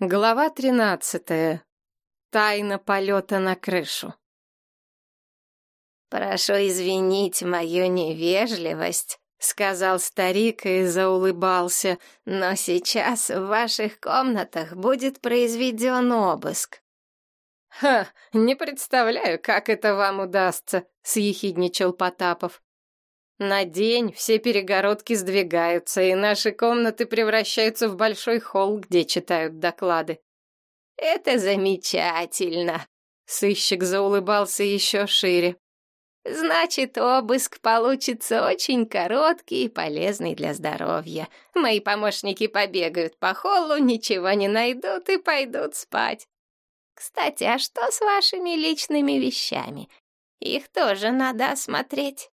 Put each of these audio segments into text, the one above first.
Глава тринадцатая. Тайна полета на крышу. «Прошу извинить мою невежливость», — сказал старик и заулыбался, «но сейчас в ваших комнатах будет произведен обыск». «Ха, не представляю, как это вам удастся», — съехидничал Потапов. На день все перегородки сдвигаются, и наши комнаты превращаются в большой холл, где читают доклады. «Это замечательно!» Сыщик заулыбался еще шире. «Значит, обыск получится очень короткий и полезный для здоровья. Мои помощники побегают по холлу, ничего не найдут и пойдут спать. Кстати, а что с вашими личными вещами? Их тоже надо осмотреть».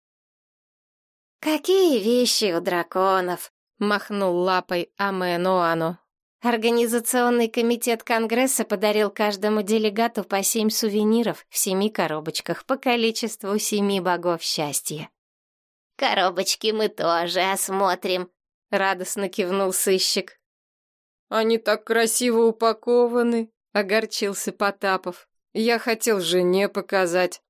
«Какие вещи у драконов?» — махнул лапой Аменуану. Организационный комитет Конгресса подарил каждому делегату по семь сувениров в семи коробочках по количеству семи богов счастья. «Коробочки мы тоже осмотрим», — радостно кивнул сыщик. «Они так красиво упакованы», — огорчился Потапов. «Я хотел жене показать».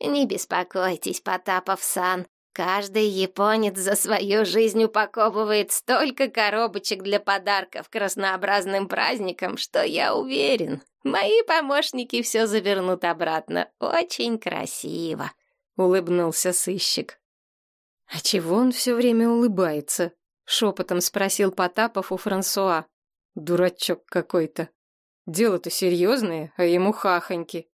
«Не беспокойтесь, Потапов-сан, Каждый японец за свою жизнь упаковывает столько коробочек для подарков к разнообразным праздникам, что я уверен, мои помощники все завернут обратно. Очень красиво, — улыбнулся сыщик. «А чего он все время улыбается?» — шепотом спросил Потапов у Франсуа. «Дурачок какой-то. Дело-то серьезное, а ему хахоньки».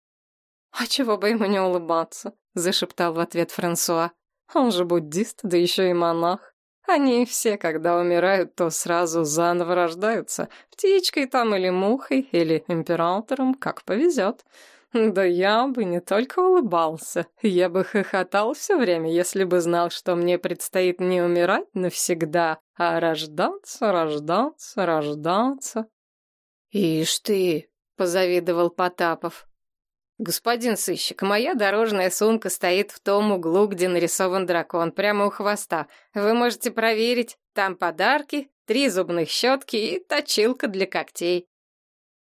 «А чего бы ему не улыбаться?» — зашептал в ответ Франсуа. Он же буддист, да еще и монах. Они все, когда умирают, то сразу заново рождаются. Птичкой там или мухой, или императором, как повезет. Да я бы не только улыбался, я бы хохотал все время, если бы знал, что мне предстоит не умирать навсегда, а рождаться, рождаться, рождаться. «Ишь ты!» — позавидовал Потапов. «Господин сыщик, моя дорожная сумка стоит в том углу, где нарисован дракон, прямо у хвоста. Вы можете проверить, там подарки, три зубных щетки и точилка для когтей».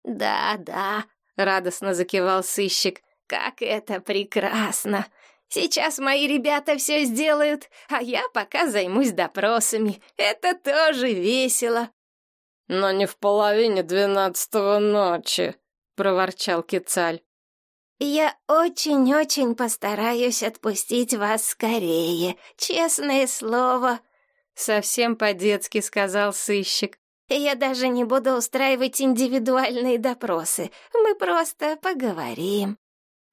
«Да-да», — радостно закивал сыщик, — «как это прекрасно! Сейчас мои ребята все сделают, а я пока займусь допросами. Это тоже весело». «Но не в половине двенадцатого ночи», — проворчал Кицаль. «Я очень-очень постараюсь отпустить вас скорее, честное слово», — совсем по-детски сказал сыщик. «Я даже не буду устраивать индивидуальные допросы, мы просто поговорим.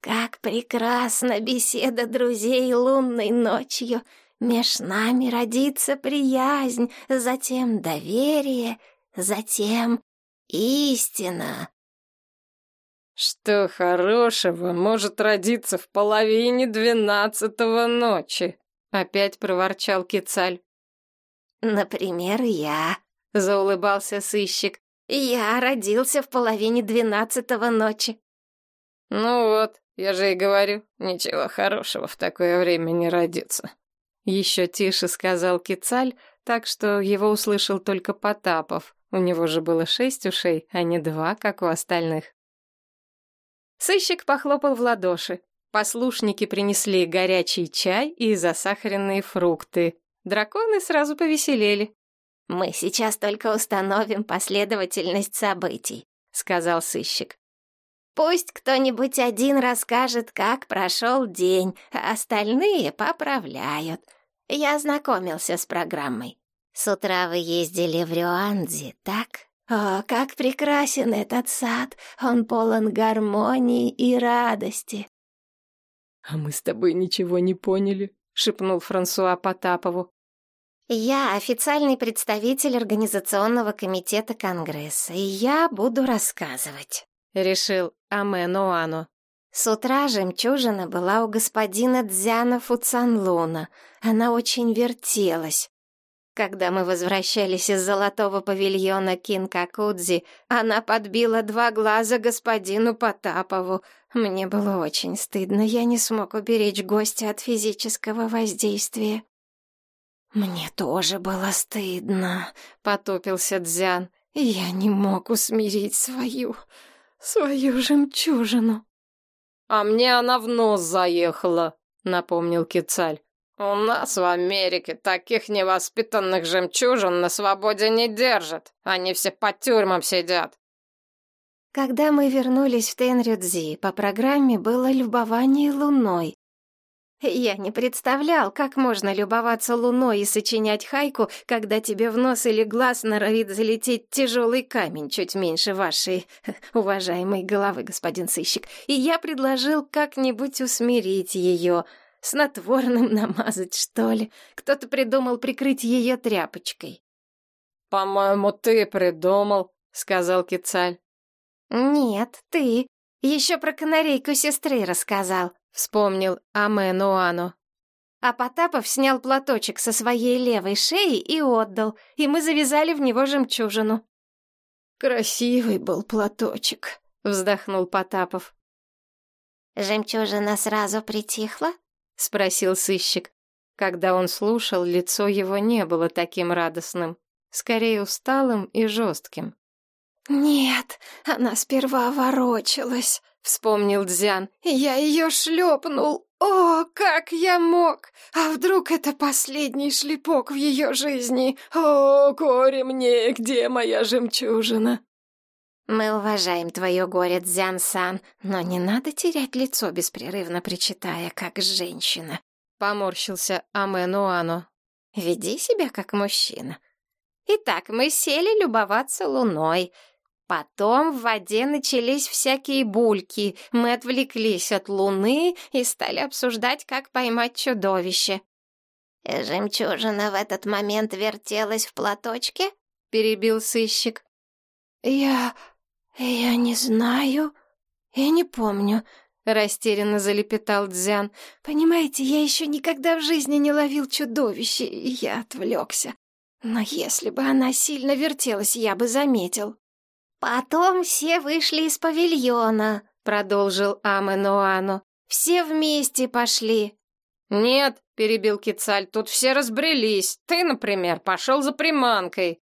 Как прекрасна беседа друзей лунной ночью, меж нами родится приязнь, затем доверие, затем истина». «Что хорошего может родиться в половине двенадцатого ночи?» — опять проворчал Кицаль. «Например, я», — заулыбался сыщик. «Я родился в половине двенадцатого ночи». «Ну вот, я же и говорю, ничего хорошего в такое время не родится». Еще тише сказал Кицаль, так что его услышал только Потапов. У него же было шесть ушей, а не два, как у остальных. Сыщик похлопал в ладоши. Послушники принесли горячий чай и засахаренные фрукты. Драконы сразу повеселели. «Мы сейчас только установим последовательность событий», — сказал сыщик. «Пусть кто-нибудь один расскажет, как прошел день, а остальные поправляют. Я ознакомился с программой. С утра вы ездили в Рюанзи, так?» О, как прекрасен этот сад! Он полон гармонии и радости!» «А мы с тобой ничего не поняли», — шепнул Франсуа Потапову. «Я официальный представитель Организационного комитета Конгресса, и я буду рассказывать», — решил Амен Уану. С утра жемчужина была у господина Дзяна Фуцанлуна. Она очень вертелась. Когда мы возвращались из золотого павильона Кинкакудзи, она подбила два глаза господину Потапову. Мне было очень стыдно, я не смог уберечь гостя от физического воздействия. «Мне тоже было стыдно», — потупился Дзян. я не мог усмирить свою, свою жемчужину. «А мне она в нос заехала», — напомнил Кицаль. «У нас в Америке таких невоспитанных жемчужин на свободе не держат. Они все по тюрьмам сидят». Когда мы вернулись в Тенрюдзи, по программе было любование луной. Я не представлял, как можно любоваться луной и сочинять хайку, когда тебе в нос или глаз норовит залететь тяжелый камень чуть меньше вашей уважаемой головы, господин сыщик. И я предложил как-нибудь усмирить ее, снотворным намазать, что ли. Кто-то придумал прикрыть ее тряпочкой. «По-моему, ты придумал», — сказал Кицаль. «Нет, ты. Еще про канарейку сестры рассказал», — вспомнил Аме Нуану. А Потапов снял платочек со своей левой шеи и отдал, и мы завязали в него жемчужину. «Красивый был платочек», — вздохнул Потапов. «Жемчужина сразу притихла?» — спросил сыщик. Когда он слушал, лицо его не было таким радостным, скорее усталым и жестким. «Нет, она сперва ворочалась», — вспомнил Дзян. «Я ее шлепнул. О, как я мог! А вдруг это последний шлепок в ее жизни? О, горе мне, где моя жемчужина?» «Мы уважаем твое горе, Дзян-сан, но не надо терять лицо, беспрерывно причитая, как женщина», — поморщился Аменуану. «Веди себя как мужчина». Итак, мы сели любоваться луной — Потом в воде начались всякие бульки. Мы отвлеклись от луны и стали обсуждать, как поймать чудовище. «Жемчужина в этот момент вертелась в платочке?» — перебил сыщик. «Я... я не знаю. Я не помню», — растерянно залепетал Дзян. «Понимаете, я еще никогда в жизни не ловил чудовище, и я отвлекся. Но если бы она сильно вертелась, я бы заметил». «Потом все вышли из павильона», — продолжил Аменуану. «Все вместе пошли». «Нет», — перебил Кицаль, — «тут все разбрелись. Ты, например, пошел за приманкой».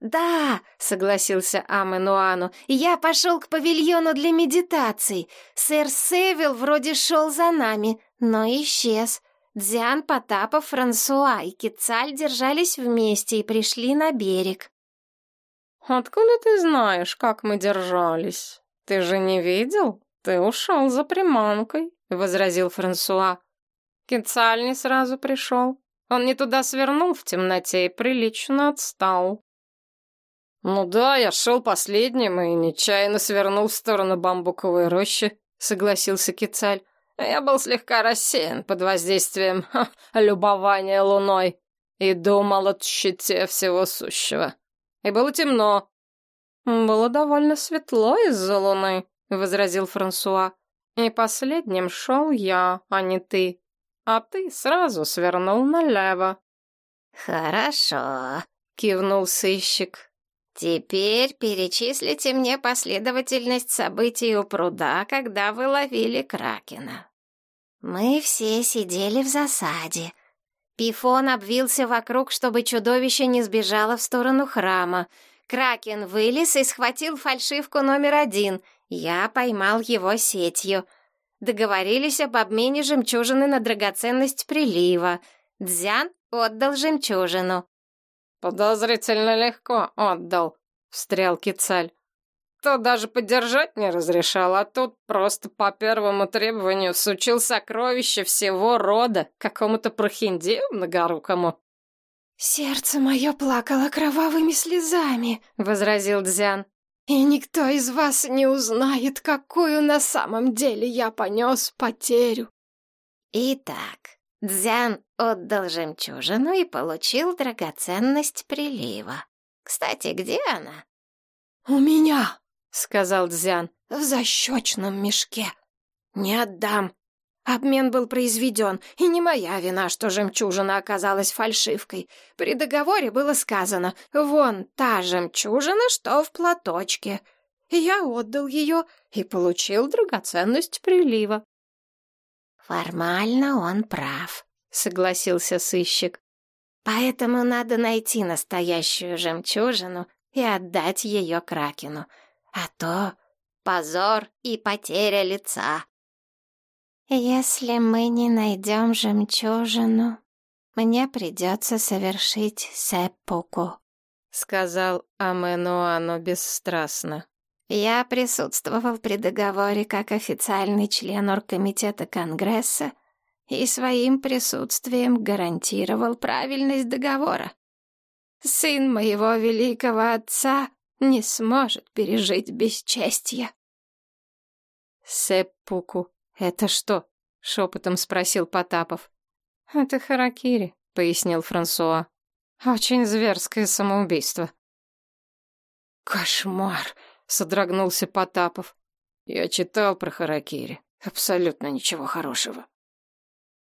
«Да», — согласился Аменуану, — «я пошел к павильону для медитаций. Сэр Севил вроде шел за нами, но исчез. Дзян, Потапов, Франсуа и Кицаль держались вместе и пришли на берег». «Откуда ты знаешь, как мы держались? Ты же не видел? Ты ушел за приманкой», — возразил Франсуа. Кицаль не сразу пришел. Он не туда свернул в темноте и прилично отстал. «Ну да, я шел последним и нечаянно свернул в сторону бамбуковой рощи», — согласился Кицаль. «Я был слегка рассеян под воздействием ха, любования луной и думал о щите всего сущего и было темно». «Было довольно светло из-за луны», — возразил Франсуа. «И последним шел я, а не ты. А ты сразу свернул налево». «Хорошо», — кивнул сыщик. «Теперь перечислите мне последовательность событий у пруда, когда вы ловили Кракена». «Мы все сидели в засаде. Пифон обвился вокруг, чтобы чудовище не сбежало в сторону храма. Кракен вылез и схватил фальшивку номер один. Я поймал его сетью. Договорились об обмене жемчужины на драгоценность прилива. Дзян отдал жемчужину. «Подозрительно легко отдал», — встрял Кицаль. То даже подержать не разрешал, а тут просто по первому требованию сучил сокровища всего рода какому-то прохиндею многорукому. «Сердце мое плакало кровавыми слезами», — возразил Дзян. «И никто из вас не узнает, какую на самом деле я понес потерю». Итак, Дзян отдал жемчужину и получил драгоценность прилива. Кстати, где она? «У меня», — сказал Дзян, — «в защечном мешке. Не отдам. Обмен был произведен, и не моя вина, что жемчужина оказалась фальшивкой. При договоре было сказано, вон та жемчужина, что в платочке. Я отдал ее и получил драгоценность прилива. «Формально он прав», — согласился сыщик. «Поэтому надо найти настоящую жемчужину и отдать ее Кракену. А то позор и потеря лица. Если мы не найдем жемчужину, мне придется совершить сеппуку, сказал Аменуано бесстрастно. Я присутствовал при договоре как официальный член оргкомитета Конгресса и своим присутствием гарантировал правильность договора. Сын моего великого отца не сможет пережить бесчестье. «Сеппуку, это что?» — шепотом спросил Потапов. «Это харакири», — пояснил Франсуа. «Очень зверское самоубийство». «Кошмар!» — содрогнулся Потапов. «Я читал про харакири. Абсолютно ничего хорошего».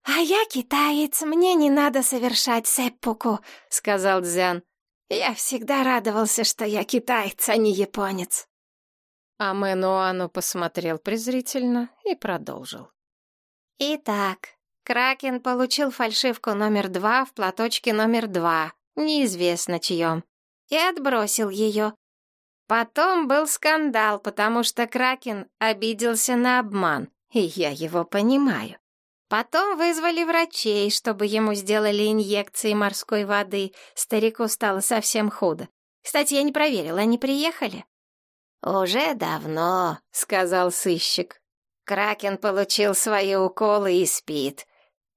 «А я китаец, мне не надо совершать сеппуку», — сказал Дзян. «Я всегда радовался, что я китаец, а не японец». А Мэнуану посмотрел презрительно и продолжил. «Итак, Кракен получил фальшивку номер два в платочке номер два, неизвестно чьем, и отбросил ее. Потом был скандал, потому что Кракен обиделся на обман, и я его понимаю. Потом вызвали врачей, чтобы ему сделали инъекции морской воды. Старику стало совсем худо. Кстати, я не проверила, они приехали? «Уже давно», — сказал сыщик. Кракен получил свои уколы и спит.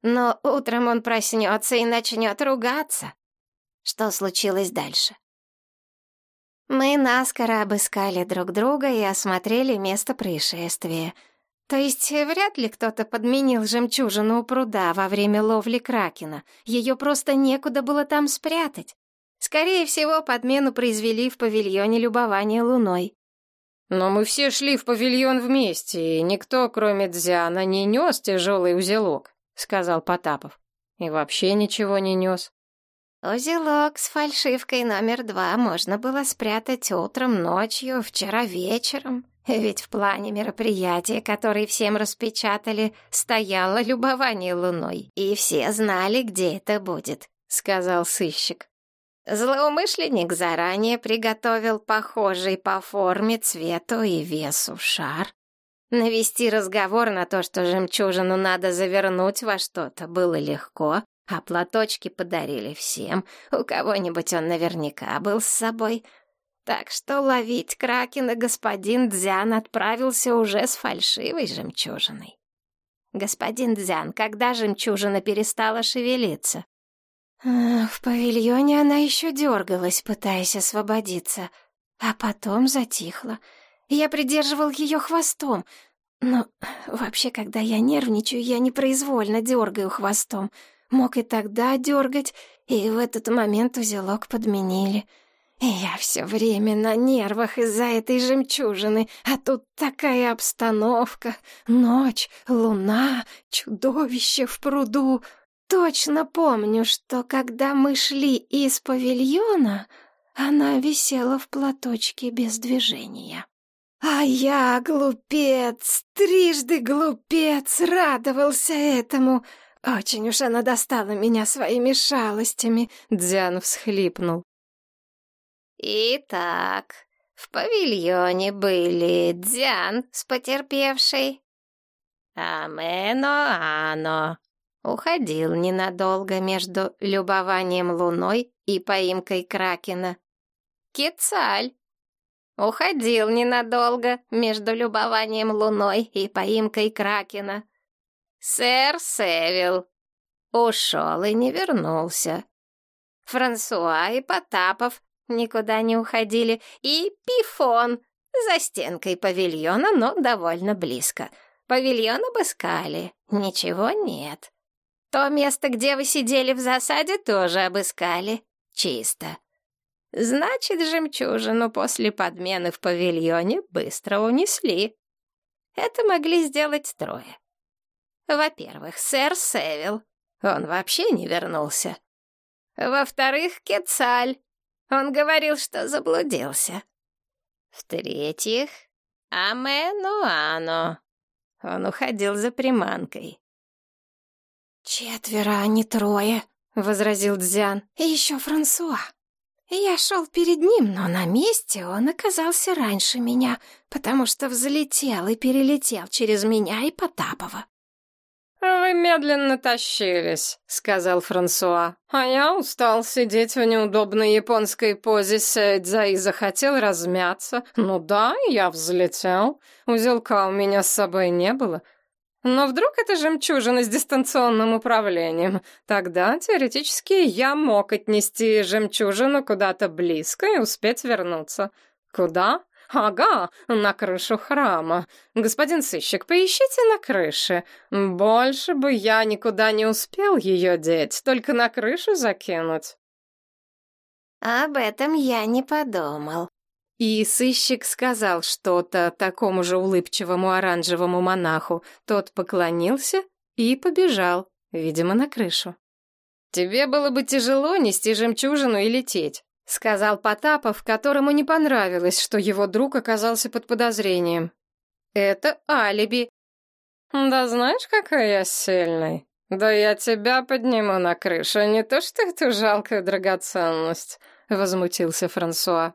Но утром он проснется и начнет ругаться. Что случилось дальше? Мы наскоро обыскали друг друга и осмотрели место происшествия — то есть э, вряд ли кто-то подменил жемчужину у пруда во время ловли кракена. Ее просто некуда было там спрятать. Скорее всего, подмену произвели в павильоне любования луной. Но мы все шли в павильон вместе, и никто, кроме Дзяна, не нес тяжелый узелок, сказал Потапов. И вообще ничего не нес. Узелок с фальшивкой номер два можно было спрятать утром, ночью, вчера вечером. Ведь в плане мероприятия, который всем распечатали, стояло любование луной, и все знали, где это будет, — сказал сыщик. Злоумышленник заранее приготовил похожий по форме, цвету и весу шар. Навести разговор на то, что жемчужину надо завернуть во что-то, было легко, а платочки подарили всем. У кого-нибудь он наверняка был с собой. Так что ловить Кракена господин Дзян отправился уже с фальшивой жемчужиной. Господин Дзян, когда жемчужина перестала шевелиться? В павильоне она еще дергалась, пытаясь освободиться, а потом затихла. Я придерживал ее хвостом, но вообще, когда я нервничаю, я непроизвольно дергаю хвостом. Мог и тогда дергать, и в этот момент узелок подменили — я все время на нервах из-за этой жемчужины, а тут такая обстановка. Ночь, луна, чудовище в пруду. Точно помню, что когда мы шли из павильона, она висела в платочке без движения. А я, глупец, трижды глупец, радовался этому. Очень уж она достала меня своими шалостями, Дзян всхлипнул. Итак, в павильоне были Дзян с потерпевшей, Амено Ано уходил ненадолго между любованием луной и поимкой Кракена. Кецаль уходил ненадолго между любованием луной и поимкой Кракена. Сэр Севил ушел и не вернулся. Франсуа и Потапов никуда не уходили, и Пифон за стенкой павильона, но довольно близко. Павильон обыскали, ничего нет. То место, где вы сидели в засаде, тоже обыскали. Чисто. Значит, жемчужину после подмены в павильоне быстро унесли. Это могли сделать трое. Во-первых, сэр Севил. Он вообще не вернулся. Во-вторых, Кецаль. Он говорил, что заблудился. В-третьих, Аменуано. Он уходил за приманкой. «Четверо, а не трое», — возразил Дзян. «И еще Франсуа». Я шел перед ним, но на месте он оказался раньше меня, потому что взлетел и перелетел через меня и Потапова. «Вы медленно тащились», — сказал Франсуа. «А я устал сидеть в неудобной японской позе сэйдза и захотел размяться. Ну да, я взлетел. Узелка у меня с собой не было. Но вдруг это жемчужина с дистанционным управлением? Тогда, теоретически, я мог отнести жемчужину куда-то близко и успеть вернуться. Куда? «Ага, на крышу храма. Господин сыщик, поищите на крыше. Больше бы я никуда не успел ее деть, только на крышу закинуть». «Об этом я не подумал». И сыщик сказал что-то такому же улыбчивому оранжевому монаху. Тот поклонился и побежал, видимо, на крышу. «Тебе было бы тяжело нести жемчужину и лететь. — сказал Потапов, которому не понравилось, что его друг оказался под подозрением. «Это алиби». «Да знаешь, какой я сильный? Да я тебя подниму на крышу, не то что эту жалкую драгоценность», — возмутился Франсуа.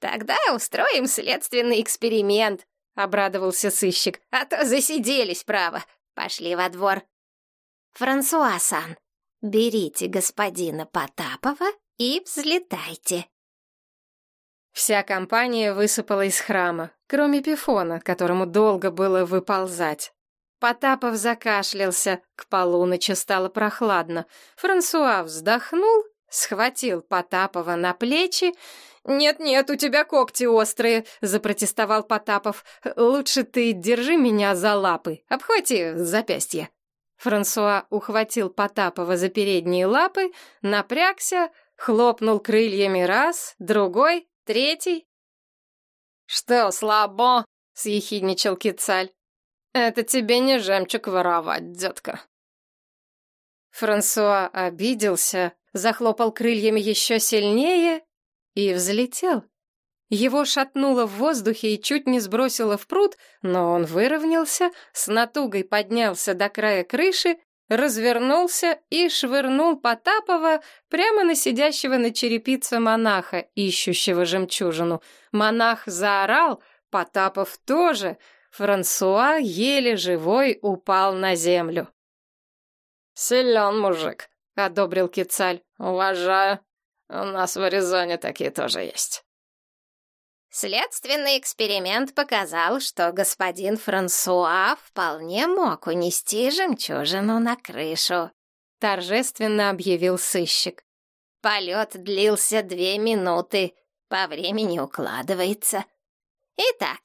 «Тогда устроим следственный эксперимент», — обрадовался сыщик. «А то засиделись, право. Пошли во двор». «Франсуа-сан, берите господина Потапова и взлетайте. Вся компания высыпала из храма, кроме Пифона, которому долго было выползать. Потапов закашлялся, к полуночи стало прохладно. Франсуа вздохнул, схватил Потапова на плечи. «Нет-нет, у тебя когти острые», — запротестовал Потапов. «Лучше ты держи меня за лапы, обхвати запястье». Франсуа ухватил Потапова за передние лапы, напрягся, Хлопнул крыльями раз, другой, третий. «Что, слабо?» — съехидничал Кицаль. «Это тебе не жемчуг воровать, детка». Франсуа обиделся, захлопал крыльями еще сильнее и взлетел. Его шатнуло в воздухе и чуть не сбросило в пруд, но он выровнялся, с натугой поднялся до края крыши развернулся и швырнул Потапова прямо на сидящего на черепице монаха, ищущего жемчужину. Монах заорал, Потапов тоже. Франсуа, еле живой, упал на землю. «Силен мужик», — одобрил Кицаль. «Уважаю. У нас в Аризоне такие тоже есть». Следственный эксперимент показал, что господин Франсуа вполне мог унести жемчужину на крышу. Торжественно объявил сыщик. Полет длился две минуты, по времени укладывается. Итак,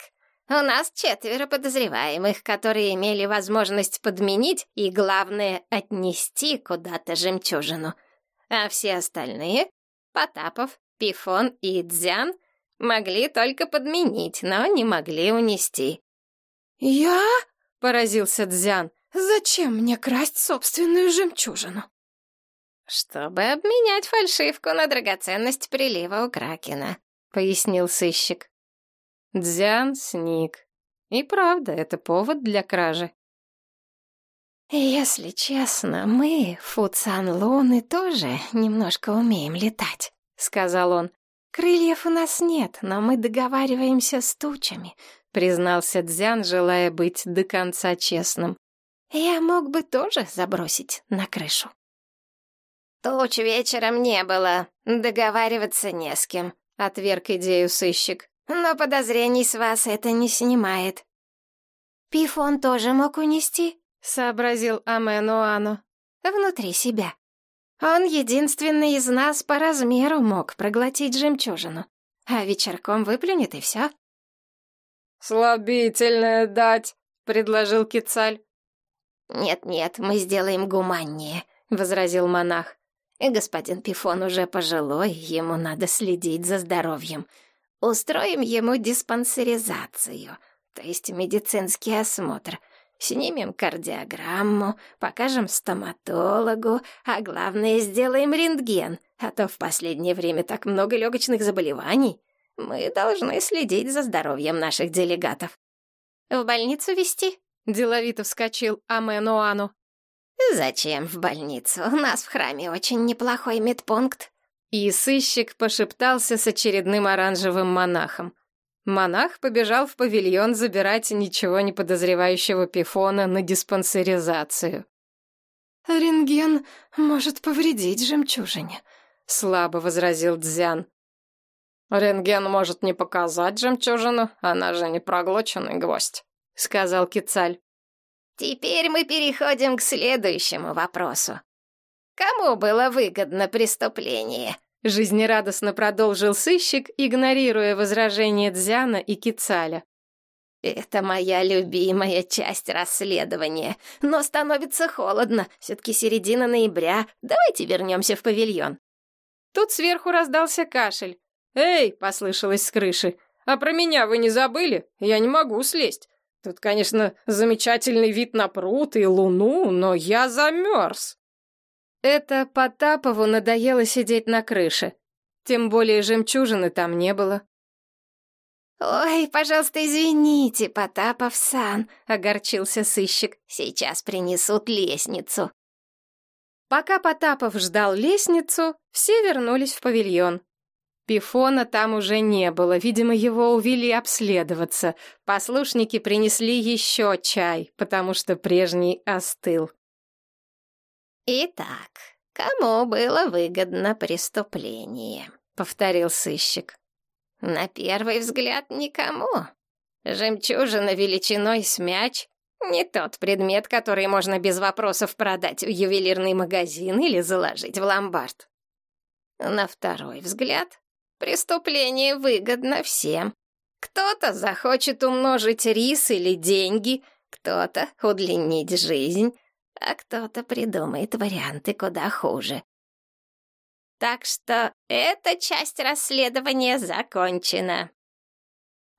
у нас четверо подозреваемых, которые имели возможность подменить и, главное, отнести куда-то жемчужину. А все остальные — Потапов, Пифон и Дзян — Могли только подменить, но не могли унести. «Я?» — поразился Дзян. «Зачем мне красть собственную жемчужину?» «Чтобы обменять фальшивку на драгоценность прилива у Кракена», — пояснил сыщик. Дзян сник. И правда, это повод для кражи. «Если честно, мы, Фуцан Луны, тоже немножко умеем летать», — сказал он. «Крыльев у нас нет, но мы договариваемся с тучами», — признался Дзян, желая быть до конца честным. «Я мог бы тоже забросить на крышу». «Туч вечером не было, договариваться не с кем», — отверг идею сыщик. «Но подозрений с вас это не снимает». «Пифон тоже мог унести», — сообразил Аменуану. «Внутри себя». Он единственный из нас по размеру мог проглотить жемчужину. А вечерком выплюнет и все. «Слабительное дать», — предложил Кицаль. «Нет-нет, мы сделаем гуманнее», — возразил монах. «Господин Пифон уже пожилой, ему надо следить за здоровьем. Устроим ему диспансеризацию, то есть медицинский осмотр. Снимем кардиограмму, покажем стоматологу, а главное, сделаем рентген, а то в последнее время так много легочных заболеваний. Мы должны следить за здоровьем наших делегатов. В больницу везти? Деловито вскочил Аменуану. Зачем в больницу? У нас в храме очень неплохой медпункт. И сыщик пошептался с очередным оранжевым монахом. Монах побежал в павильон забирать ничего не подозревающего пифона на диспансеризацию. «Рентген может повредить жемчужине», — слабо возразил Дзян. «Рентген может не показать жемчужину, она же не проглоченный гвоздь», — сказал Кицаль. «Теперь мы переходим к следующему вопросу. Кому было выгодно преступление?» Жизнерадостно продолжил сыщик, игнорируя возражения Дзяна и Кицаля. «Это моя любимая часть расследования. Но становится холодно. Все-таки середина ноября. Давайте вернемся в павильон». Тут сверху раздался кашель. «Эй!» — послышалось с крыши. «А про меня вы не забыли? Я не могу слезть. Тут, конечно, замечательный вид на пруд и луну, но я замерз». Это Потапову надоело сидеть на крыше. Тем более жемчужины там не было. «Ой, пожалуйста, извините, Потапов-сан», — огорчился сыщик. «Сейчас принесут лестницу». Пока Потапов ждал лестницу, все вернулись в павильон. Пифона там уже не было, видимо, его увели обследоваться. Послушники принесли еще чай, потому что прежний остыл. «Итак, кому было выгодно преступление?» — повторил сыщик. «На первый взгляд никому. Жемчужина величиной с мяч — не тот предмет, который можно без вопросов продать в ювелирный магазин или заложить в ломбард. На второй взгляд, преступление выгодно всем. Кто-то захочет умножить рис или деньги, кто-то удлинить жизнь, а кто-то придумает варианты куда хуже. Так что эта часть расследования закончена.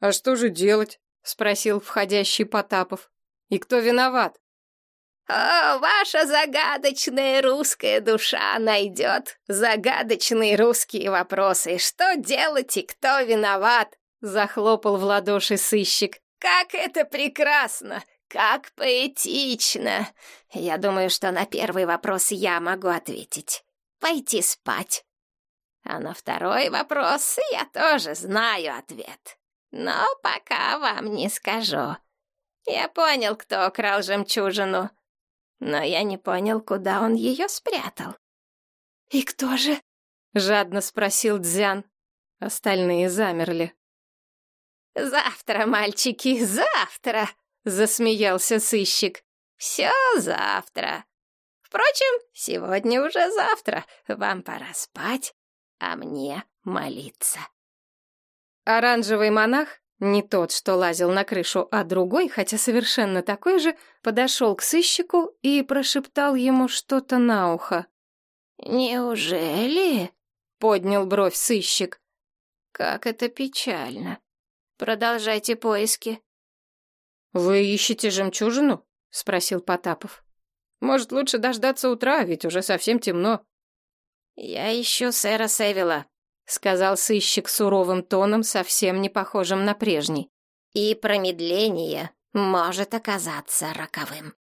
«А что же делать?» — спросил входящий Потапов. «И кто виноват?» «О, ваша загадочная русская душа найдет загадочные русские вопросы. Что делать и кто виноват?» — захлопал в ладоши сыщик. «Как это прекрасно! «Как поэтично! Я думаю, что на первый вопрос я могу ответить. Пойти спать. А на второй вопрос я тоже знаю ответ. Но пока вам не скажу. Я понял, кто украл жемчужину, но я не понял, куда он ее спрятал». «И кто же?» — жадно спросил Дзян. Остальные замерли. «Завтра, мальчики, завтра!» Засмеялся сыщик. Все завтра. Впрочем, сегодня уже завтра. Вам пора спать, а мне молиться. Оранжевый монах, не тот, что лазил на крышу, а другой, хотя совершенно такой же, подошел к сыщику и прошептал ему что-то на ухо. «Неужели?» — поднял бровь сыщик. «Как это печально. Продолжайте поиски. «Вы ищете жемчужину?» — спросил Потапов. «Может, лучше дождаться утра, ведь уже совсем темно». «Я ищу сэра Севила», — сказал сыщик суровым тоном, совсем не похожим на прежний. «И промедление может оказаться роковым».